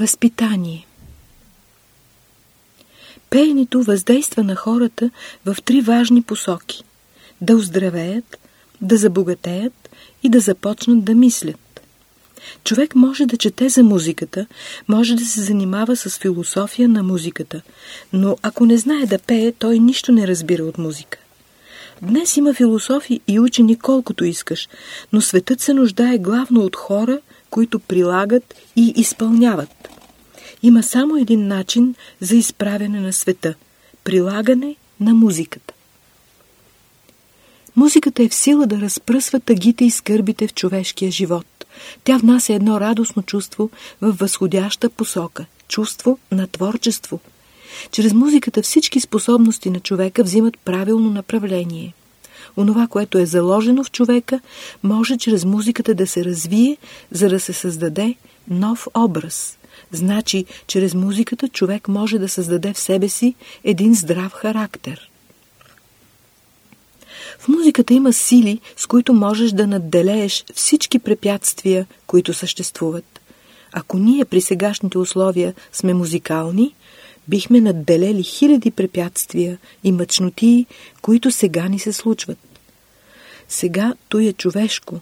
Възпитание Пеенето въздейства на хората в три важни посоки – да оздравеят, да забогатеят и да започнат да мислят. Човек може да чете за музиката, може да се занимава с философия на музиката, но ако не знае да пее, той нищо не разбира от музика. Днес има философи и учени колкото искаш, но светът се нуждае главно от хора, които прилагат и изпълняват. Има само един начин за изправяне на света – прилагане на музиката. Музиката е в сила да разпръсва тъгите и скърбите в човешкия живот. Тя внася едно радостно чувство в възходяща посока – чувство на творчество. Чрез музиката всички способности на човека взимат правилно направление. Онова, което е заложено в човека, може чрез музиката да се развие, за да се създаде нов образ. Значи, чрез музиката човек може да създаде в себе си един здрав характер. В музиката има сили, с които можеш да надделееш всички препятствия, които съществуват. Ако ние при сегашните условия сме музикални, бихме надделели хиляди препятствия и мъчноти, които сега ни се случват. Сега то е човешко.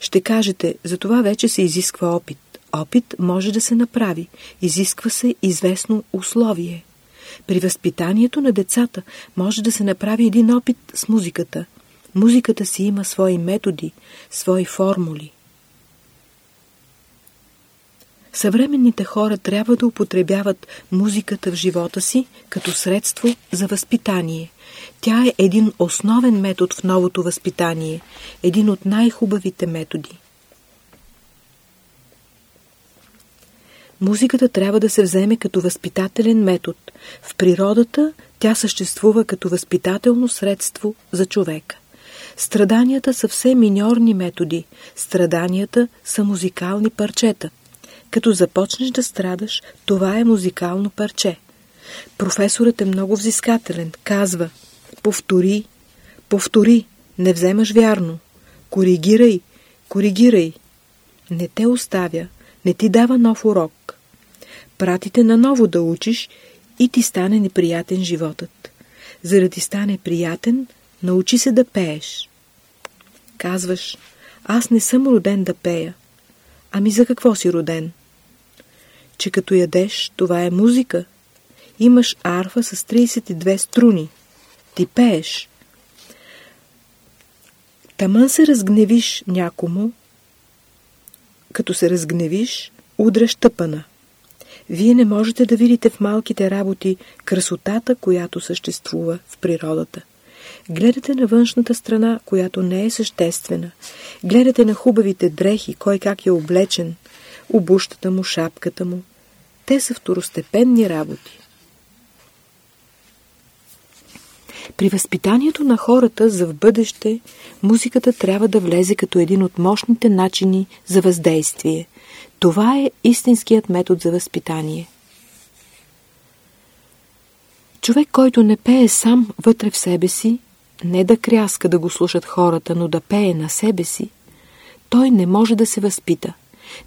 Ще кажете, за това вече се изисква опит. Опит може да се направи. Изисква се известно условие. При възпитанието на децата може да се направи един опит с музиката. Музиката си има свои методи, свои формули. Съвременните хора трябва да употребяват музиката в живота си като средство за възпитание. Тя е един основен метод в новото възпитание, един от най-хубавите методи. Музиката трябва да се вземе като възпитателен метод. В природата тя съществува като възпитателно средство за човека. Страданията са все миньорни методи. Страданията са музикални парчета. Като започнеш да страдаш, това е музикално парче. Професорът е много взискателен. Казва, повтори, повтори, не вземаш вярно. Коригирай, коригирай. Не те оставя, не ти дава нов урок. Пратите наново да учиш и ти стане неприятен животът. За да ти стане приятен, научи се да пееш. Казваш, аз не съм роден да пея. Ами за какво си роден? Че като ядеш, това е музика. Имаш арфа с 32 струни. Ти пееш. Тамън се разгневиш някому, като се разгневиш, удряш тъпана. Вие не можете да видите в малките работи красотата, която съществува в природата. Гледате на външната страна, която не е съществена. Гледате на хубавите дрехи, кой как е облечен, обущата му, шапката му. Те са второстепенни работи. При възпитанието на хората за в бъдеще, музиката трябва да влезе като един от мощните начини за въздействие. Това е истинският метод за възпитание. Човек, който не пее сам вътре в себе си, не да кряска да го слушат хората, но да пее на себе си, той не може да се възпита,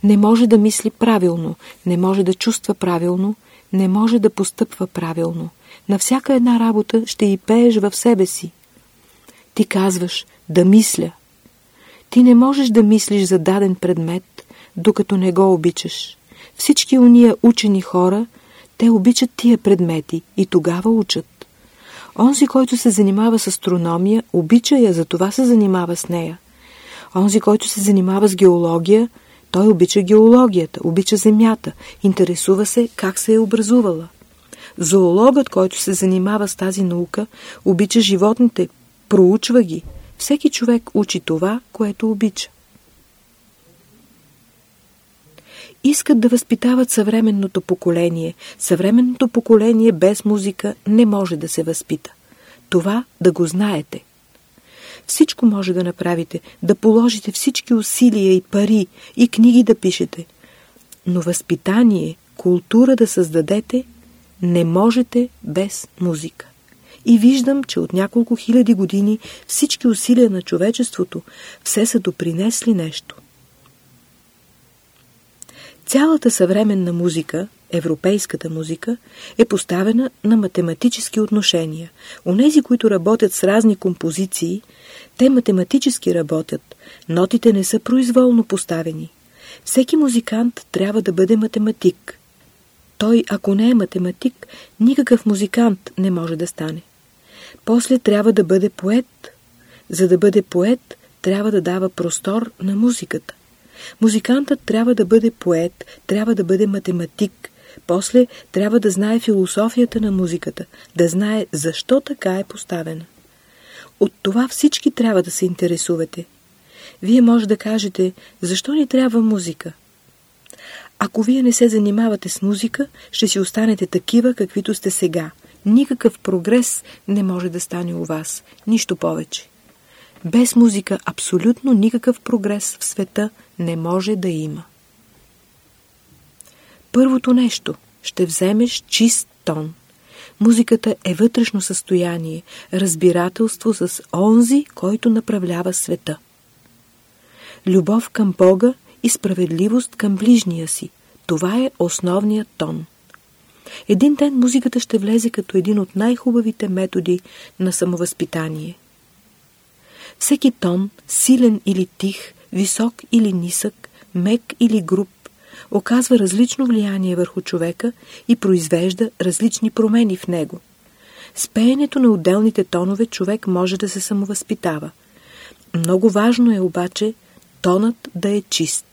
не може да мисли правилно, не може да чувства правилно, не може да постъпва правилно. На всяка една работа ще и пееш в себе си. Ти казваш да мисля. Ти не можеш да мислиш за даден предмет, докато не го обичаш. Всички уния учени хора, те обичат тия предмети и тогава учат. Онзи, който се занимава с астрономия, обича я, затова се занимава с нея. Онзи, който се занимава с геология, той обича геологията, обича земята, интересува се как се е образувала. Зоологът, който се занимава с тази наука, обича животните, проучва ги. Всеки човек учи това, което обича. Искат да възпитават съвременното поколение. Съвременното поколение без музика не може да се възпита. Това да го знаете. Всичко може да направите, да положите всички усилия и пари, и книги да пишете. Но възпитание, култура да създадете, не можете без музика. И виждам, че от няколко хиляди години всички усилия на човечеството все са допринесли нещо. Цялата съвременна музика, европейската музика, е поставена на математически отношения. Онези, които работят с разни композиции, те математически работят. Нотите не са произволно поставени. Всеки музикант трябва да бъде математик. Той, ако не е математик, никакъв музикант не може да стане. После трябва да бъде поет. За да бъде поет, трябва да дава простор на музиката. Музикантът трябва да бъде поет, трябва да бъде математик. После трябва да знае философията на музиката, да знае защо така е поставена. От това всички трябва да се интересувате. Вие може да кажете, защо ни трябва музика? Ако вие не се занимавате с музика, ще си останете такива, каквито сте сега. Никакъв прогрес не може да стане у вас. Нищо повече. Без музика абсолютно никакъв прогрес в света не може да има. Първото нещо – ще вземеш чист тон. Музиката е вътрешно състояние, разбирателство с онзи, който направлява света. Любов към Бога и справедливост към ближния си. Това е основният тон. Един ден музиката ще влезе като един от най-хубавите методи на самовъзпитание. Всеки тон, силен или тих, висок или нисък, мек или груб, оказва различно влияние върху човека и произвежда различни промени в него. С пеенето на отделните тонове човек може да се самовъзпитава. Много важно е обаче тонът да е чист.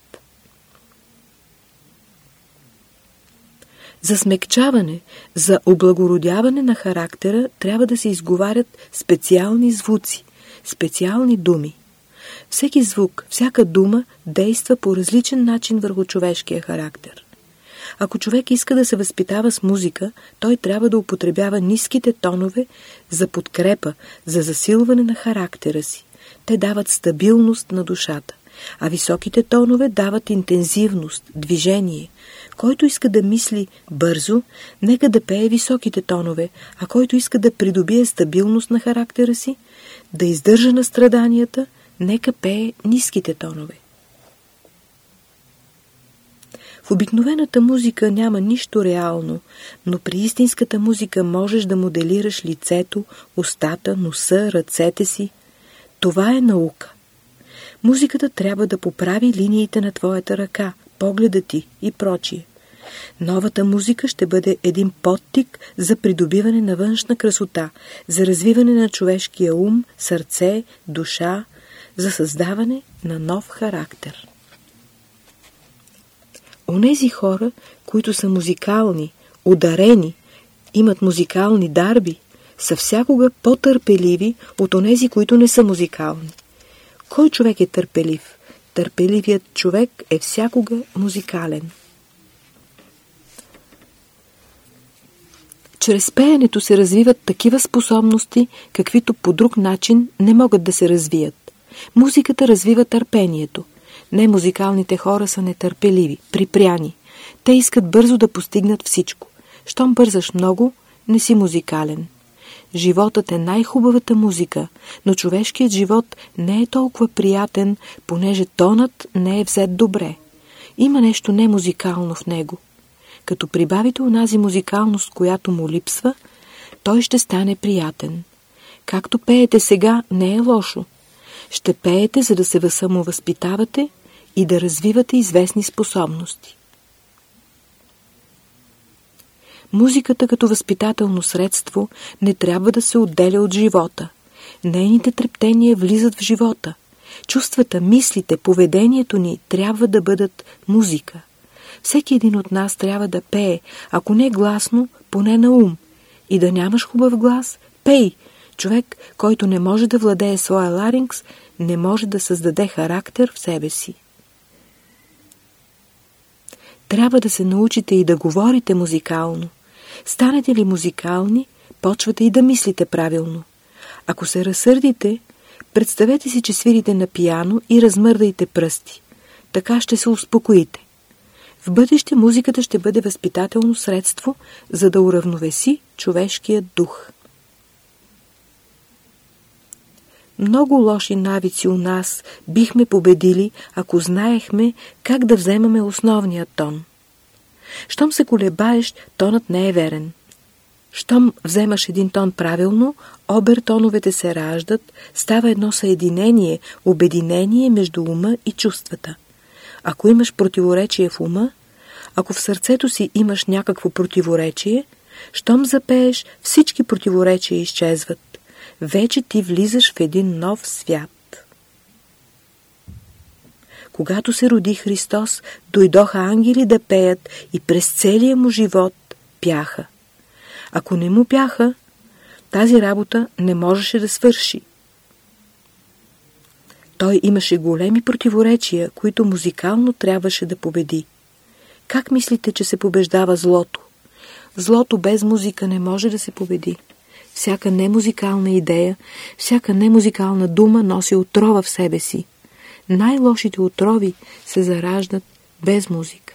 За смекчаване, за облагородяване на характера трябва да се изговарят специални звуци, специални думи. Всеки звук, всяка дума действа по различен начин върху човешкия характер. Ако човек иска да се възпитава с музика, той трябва да употребява ниските тонове за подкрепа, за засилване на характера си. Те дават стабилност на душата, а високите тонове дават интензивност, движение. Който иска да мисли бързо, нека да пее високите тонове, а който иска да придобие стабилност на характера си, да издържа на страданията, нека пее ниските тонове. В обикновената музика няма нищо реално, но при истинската музика можеш да моделираш лицето, устата, носа, ръцете си. Това е наука. Музиката трябва да поправи линиите на твоята ръка, погледа ти и прочие. Новата музика ще бъде един подтик за придобиване на външна красота, за развиване на човешкия ум, сърце, душа, за създаване на нов характер. Онези хора, които са музикални, ударени, имат музикални дарби, са всякога по-търпеливи от онези, които не са музикални. Кой човек е търпелив? Търпеливият човек е всякога музикален. Чрез пеенето се развиват такива способности, каквито по друг начин не могат да се развият. Музиката развива търпението. Не музикалните хора са нетърпеливи, припряни. Те искат бързо да постигнат всичко. Щом бързаш много, не си музикален. Животът е най-хубавата музика, но човешкият живот не е толкова приятен, понеже тонът не е взет добре. Има нещо немузикално в него. Като прибавите онази музикалност, която му липсва, той ще стане приятен. Както пеете сега, не е лошо. Ще пеете, за да се самовъзпитавате и да развивате известни способности. Музиката като възпитателно средство не трябва да се отделя от живота. Нейните трептения влизат в живота. Чувствата, мислите, поведението ни трябва да бъдат музика. Всеки един от нас трябва да пее, ако не гласно, поне на ум. И да нямаш хубав глас, пей. Човек, който не може да владее своя ларингс, не може да създаде характер в себе си. Трябва да се научите и да говорите музикално. Станете ли музикални, почвате и да мислите правилно. Ако се разсърдите, представете си, че свирите на пияно и размърдайте пръсти. Така ще се успокоите. В бъдеще музиката ще бъде възпитателно средство, за да уравновеси човешкият дух. Много лоши навици у нас бихме победили, ако знаехме как да вземаме основния тон. Щом се колебаеш, тонът не е верен. Щом вземаш един тон правилно, обертоновете се раждат, става едно съединение, обединение между ума и чувствата. Ако имаш противоречие в ума, ако в сърцето си имаш някакво противоречие, щом запееш, всички противоречия изчезват. Вече ти влизаш в един нов свят. Когато се роди Христос, дойдоха ангели да пеят и през целия му живот пяха. Ако не му пяха, тази работа не можеше да свърши. Той имаше големи противоречия, които музикално трябваше да победи. Как мислите, че се побеждава злото? Злото без музика не може да се победи. Всяка немузикална идея, всяка немузикална дума носи отрова в себе си. Най-лошите отрови се зараждат без музика.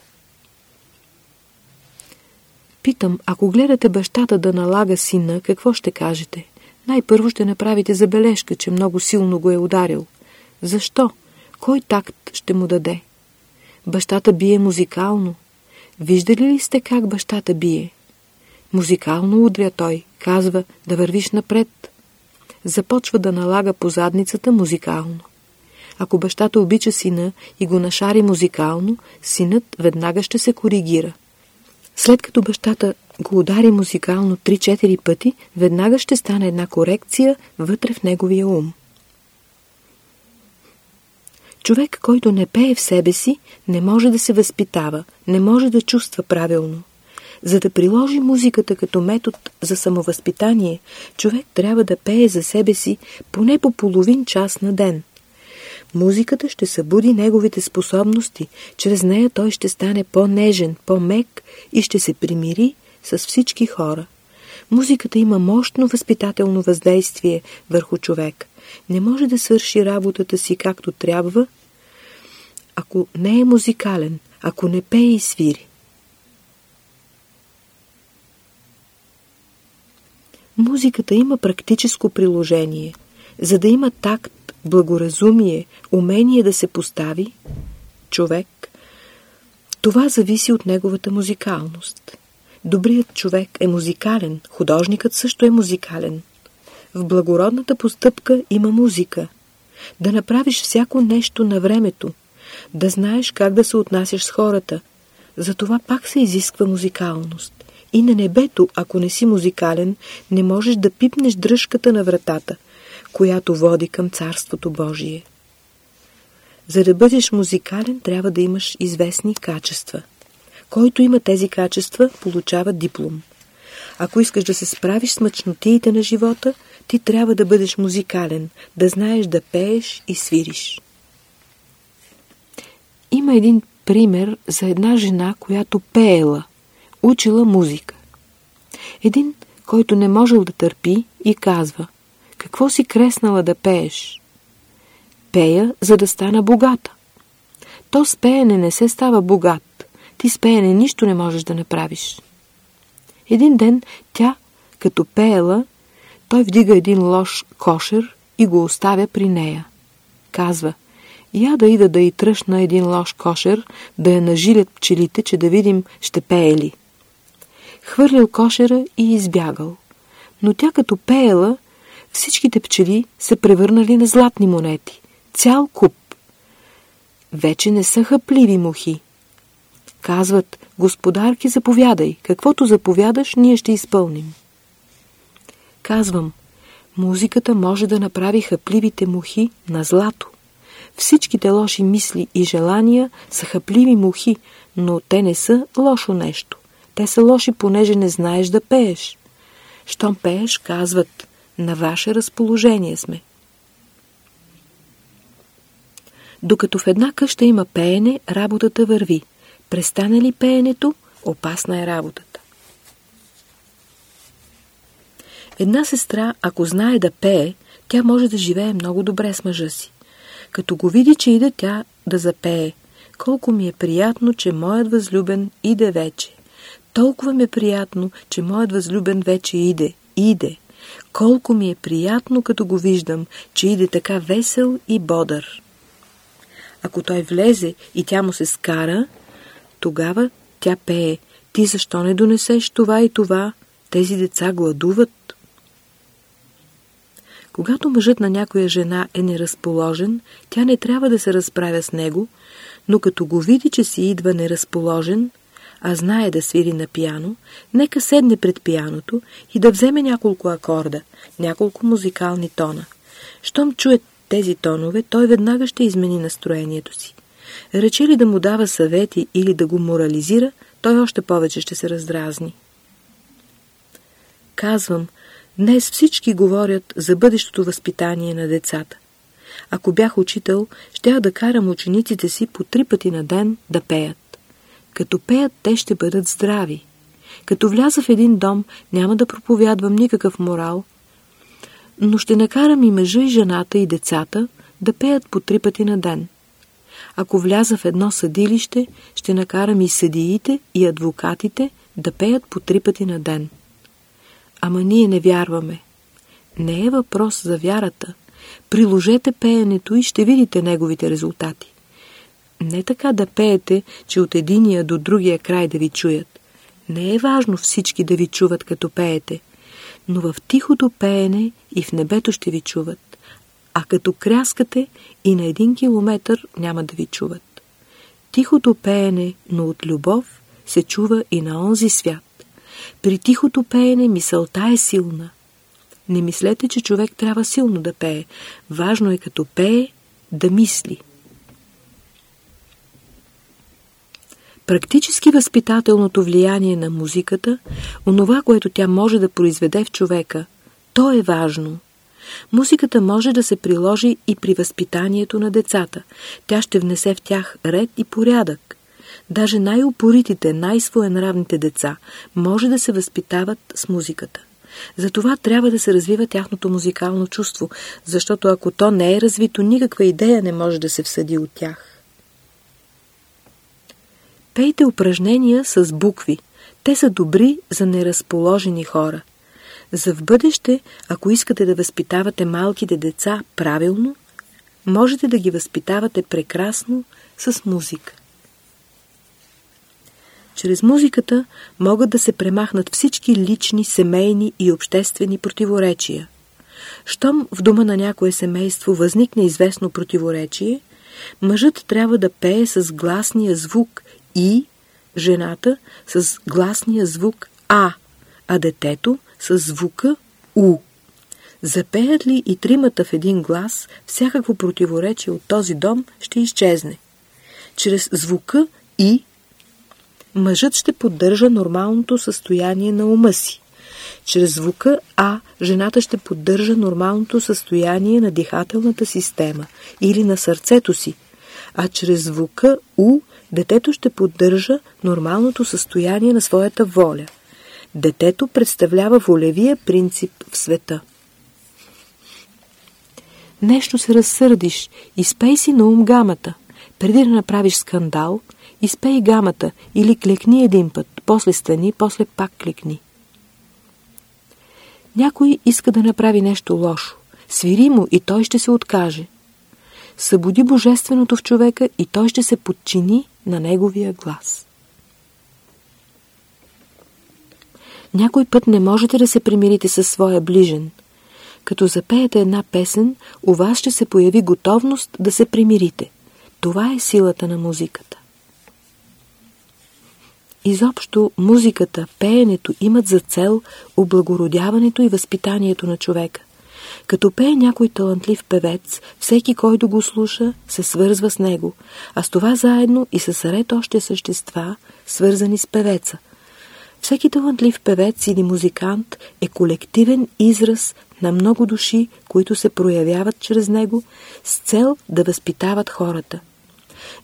Питам, ако гледате бащата да налага сина, какво ще кажете? Най-първо ще направите забележка, че много силно го е ударил. Защо? Кой такт ще му даде? Бащата бие музикално. Виждали ли сте как бащата бие? Музикално удря той, казва да вървиш напред. Започва да налага по задницата музикално. Ако бащата обича сина и го нашари музикално, синът веднага ще се коригира. След като бащата го удари музикално 3-4 пъти, веднага ще стане една корекция вътре в неговия ум. Човек, който не пее в себе си, не може да се възпитава, не може да чувства правилно. За да приложи музиката като метод за самовъзпитание, човек трябва да пее за себе си поне по половин час на ден. Музиката ще събуди неговите способности, чрез нея той ще стане по-нежен, по-мек и ще се примири с всички хора. Музиката има мощно възпитателно въздействие върху човек. Не може да свърши работата си както трябва, ако не е музикален, ако не пее и свири. Музиката има практическо приложение. За да има такт, благоразумие, умение да се постави, човек, това зависи от неговата музикалност. Добрият човек е музикален, художникът също е музикален. В благородната постъпка има музика. Да направиш всяко нещо на времето, да знаеш как да се отнасяш с хората. За това пак се изисква музикалност. И на небето, ако не си музикален, не можеш да пипнеш дръжката на вратата, която води към Царството Божие. За да бъдеш музикален, трябва да имаш известни качества. Който има тези качества, получава диплом. Ако искаш да се справиш с мъчнотиите на живота, ти трябва да бъдеш музикален, да знаеш да пееш и свириш. Има един пример за една жена, която пеела, учила музика. Един, който не можел да търпи и казва Какво си креснала да пееш? Пея, за да стана богата. То с пеене не се става богат. Ти с пеене нищо не можеш да направиш. Един ден тя, като пеела, той вдига един лош кошер и го оставя при нея. Казва – я да ида да и тръщна един лош кошер, да я нажилят пчелите, че да видим ще пее ли. Хвърлил кошера и избягал. Но тя като пеела, всичките пчели се превърнали на златни монети. Цял куп. Вече не са хъпливи мухи. Казват, господарки, заповядай. Каквото заповядаш, ние ще изпълним. Казвам, музиката може да направи хъпливите мухи на злато. Всичките лоши мисли и желания са хъпливи мухи, но те не са лошо нещо. Те са лоши, понеже не знаеш да пееш. Щом пееш, казват, на ваше разположение сме. Докато в една къща има пеене, работата върви. Престане ли пеенето, опасна е работата. Една сестра, ако знае да пее, тя може да живее много добре с мъжа си. Като го види, че иде тя да запее. Колко ми е приятно, че моят възлюбен иде вече. Толкова ми е приятно, че моят възлюбен вече иде. Иде. Колко ми е приятно, като го виждам, че иде така весел и бодър. Ако той влезе и тя му се скара, тогава тя пее. Ти защо не донесеш това и това? Тези деца гладуват. Когато мъжът на някоя жена е неразположен, тя не трябва да се разправя с него, но като го види, че си идва неразположен, а знае да свири на пияно, нека седне пред пияното и да вземе няколко акорда, няколко музикални тона. Щом чуе тези тонове, той веднага ще измени настроението си. Рече ли да му дава съвети или да го морализира, той още повече ще се раздразни. Казвам, днес всички говорят за бъдещото възпитание на децата. Ако бях учител, щях да карам учениците си по три пъти на ден да пеят. Като пеят, те ще бъдат здрави. Като вляза в един дом, няма да проповядвам никакъв морал, но ще накарам и мъжа, и жената, и децата да пеят по три пъти на ден. Ако вляза в едно съдилище, ще накарам и съдиите, и адвокатите да пеят по три пъти на ден. Ама ние не вярваме. Не е въпрос за вярата. Приложете пеенето и ще видите неговите резултати. Не така да пеете, че от единия до другия край да ви чуят. Не е важно всички да ви чуват като пеете, но в тихото пеене и в небето ще ви чуват, а като кряскате и на един километър няма да ви чуват. Тихото пеене, но от любов, се чува и на онзи свят. При тихото пеене мисълта е силна. Не мислете, че човек трябва силно да пее. Важно е като пее да мисли. Практически възпитателното влияние на музиката, онова, което тя може да произведе в човека, то е важно. Музиката може да се приложи и при възпитанието на децата. Тя ще внесе в тях ред и порядък. Даже най-упоритите, най-своенравните деца може да се възпитават с музиката. Затова трябва да се развива тяхното музикално чувство, защото ако то не е развито, никаква идея не може да се всъди от тях. Пейте упражнения с букви. Те са добри за неразположени хора. За в бъдеще, ако искате да възпитавате малките деца правилно, можете да ги възпитавате прекрасно с музика. Чрез музиката могат да се премахнат всички лични, семейни и обществени противоречия. Щом в дома на някое семейство възникне известно противоречие, мъжът трябва да пее с гласния звук и, жената с гласния звук А, а детето с звука У. Запеят ли и тримата в един глас, всякакво противоречие от този дом ще изчезне. Чрез звука И мъжът ще поддържа нормалното състояние на ума си. Чрез звука А жената ще поддържа нормалното състояние на дихателната система или на сърцето си, а чрез звука У детето ще поддържа нормалното състояние на своята воля. Детето представлява волевия принцип в света. Нещо се разсърдиш, изпей си на ум гамата. Преди да направиш скандал, изпей гамата или клекни един път, после стани, после пак клекни. Някой иска да направи нещо лошо. Свири му и той ще се откаже. Събуди Божественото в човека и той ще се подчини на неговия глас. Някой път не можете да се примирите със своя ближен. Като запеете една песен, у вас ще се появи готовност да се примирите. Това е силата на музиката. Изобщо музиката, пеенето имат за цел облагородяването и възпитанието на човека. Като пее някой талантлив певец, всеки, който го слуша, се свързва с него, а с това заедно и с ред още същества, свързани с певеца. Всеки талантлив певец или музикант е колективен израз на много души, които се проявяват чрез него с цел да възпитават хората.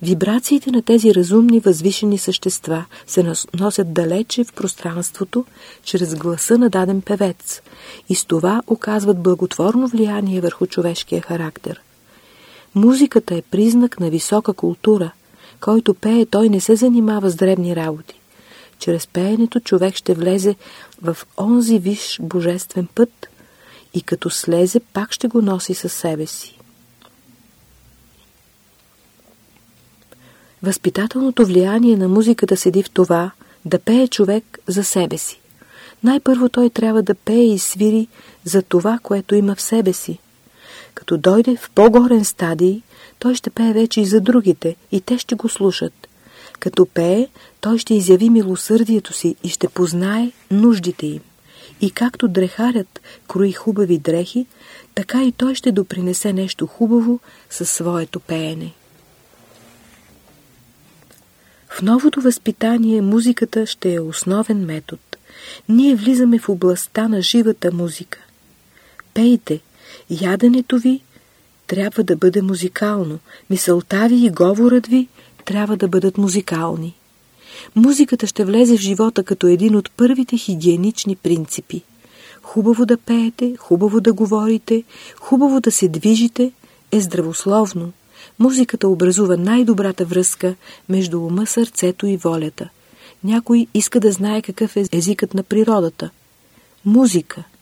Вибрациите на тези разумни възвишени същества се носят далече в пространството, чрез гласа на даден певец и с това оказват благотворно влияние върху човешкия характер. Музиката е признак на висока култура. Който пее, той не се занимава с дребни работи. Чрез пеенето човек ще влезе в онзи виш божествен път, и като слезе, пак ще го носи със себе си. Възпитателното влияние на музиката седи в това да пее човек за себе си. Най-първо той трябва да пее и свири за това, което има в себе си. Като дойде в по-горен стадий, той ще пее вече и за другите, и те ще го слушат. Като пее, той ще изяви милосърдието си и ще познае нуждите им. И както дрехарят крои хубави дрехи, така и той ще допринесе нещо хубаво със своето пеене. В новото възпитание музиката ще е основен метод. Ние влизаме в областта на живата музика. Пейте, яденето ви трябва да бъде музикално, мисълта ви и говорът ви трябва да бъдат музикални. Музиката ще влезе в живота като един от първите хигиенични принципи. Хубаво да пеете, хубаво да говорите, хубаво да се движите е здравословно. Музиката образува най-добрата връзка между ума, сърцето и волята. Някой иска да знае какъв е езикът на природата. Музика –